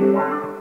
Wow,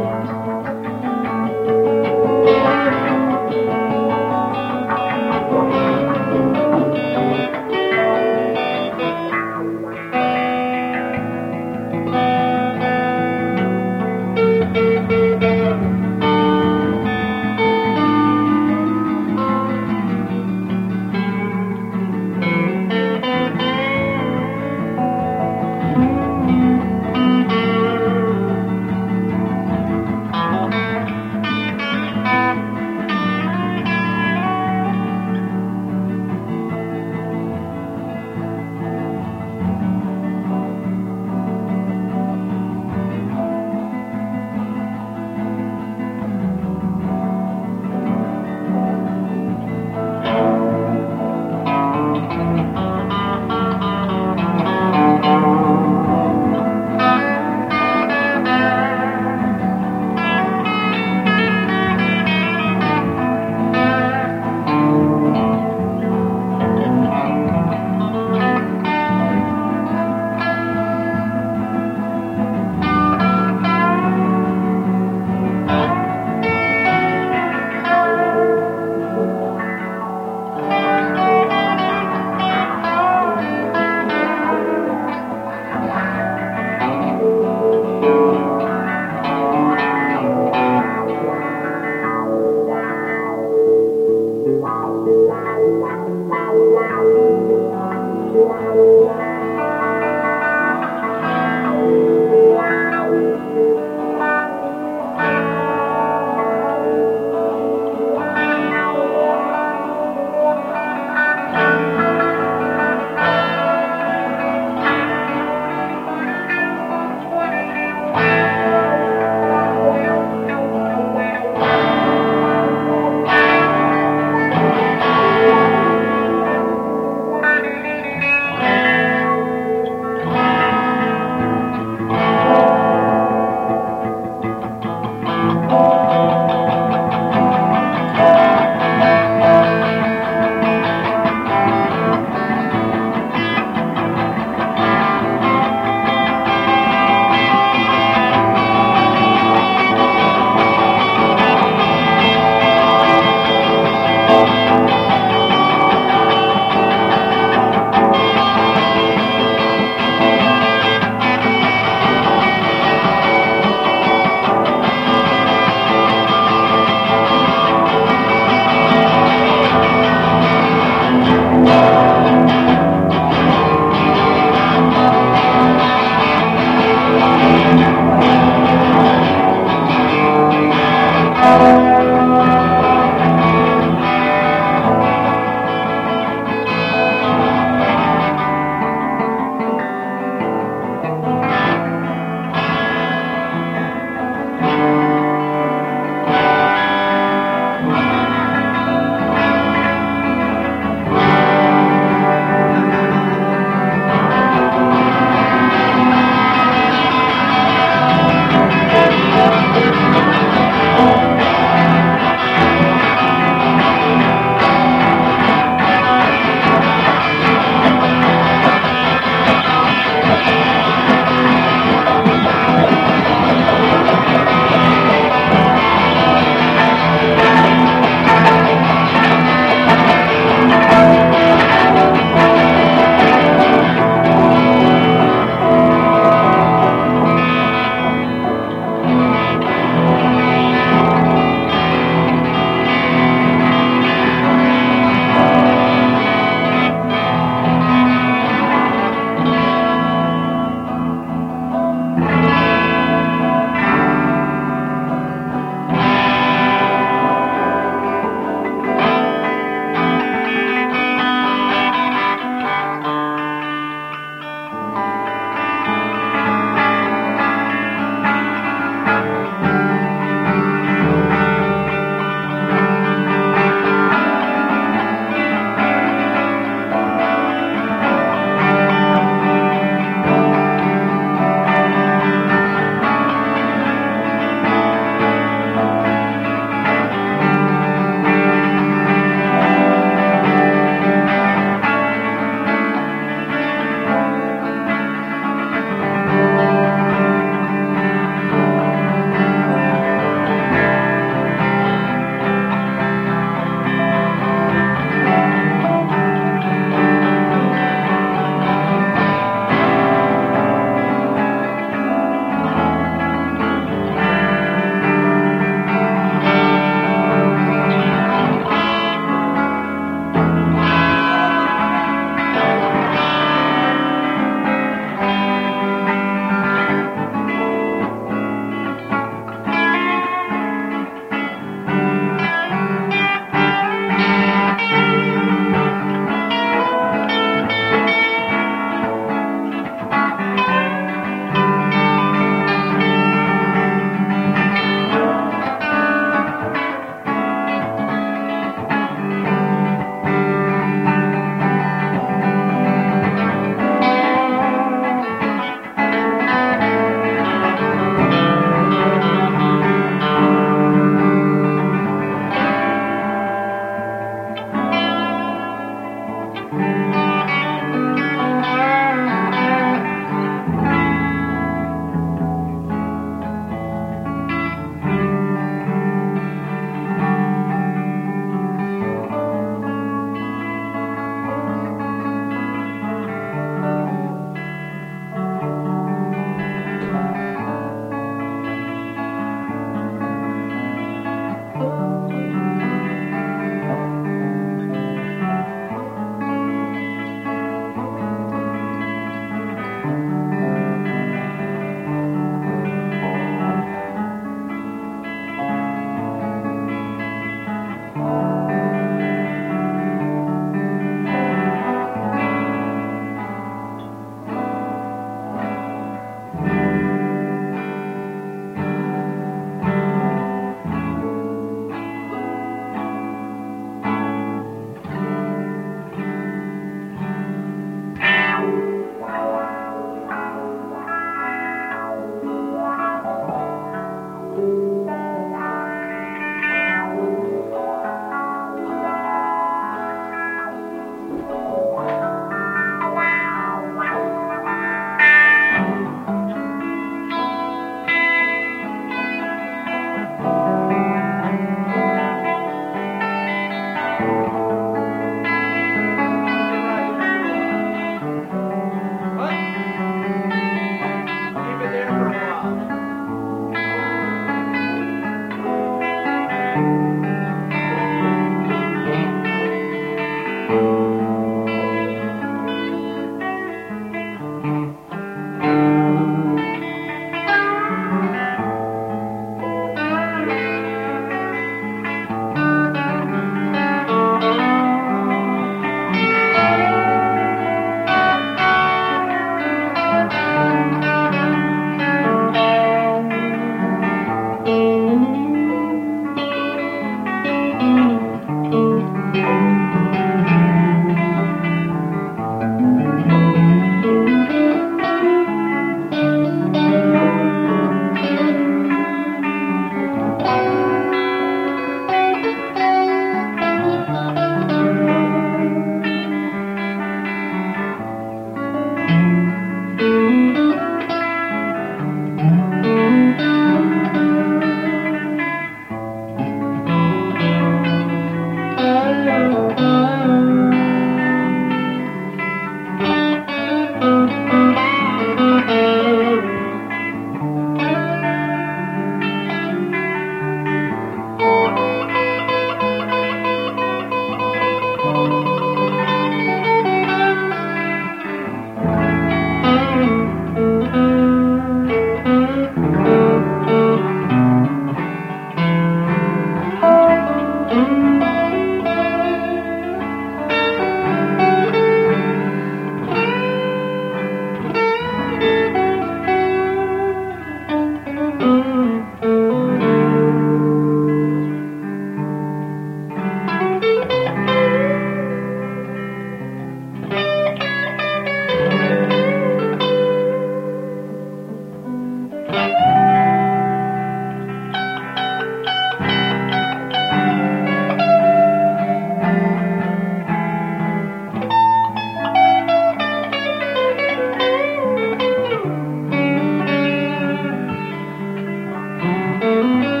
Música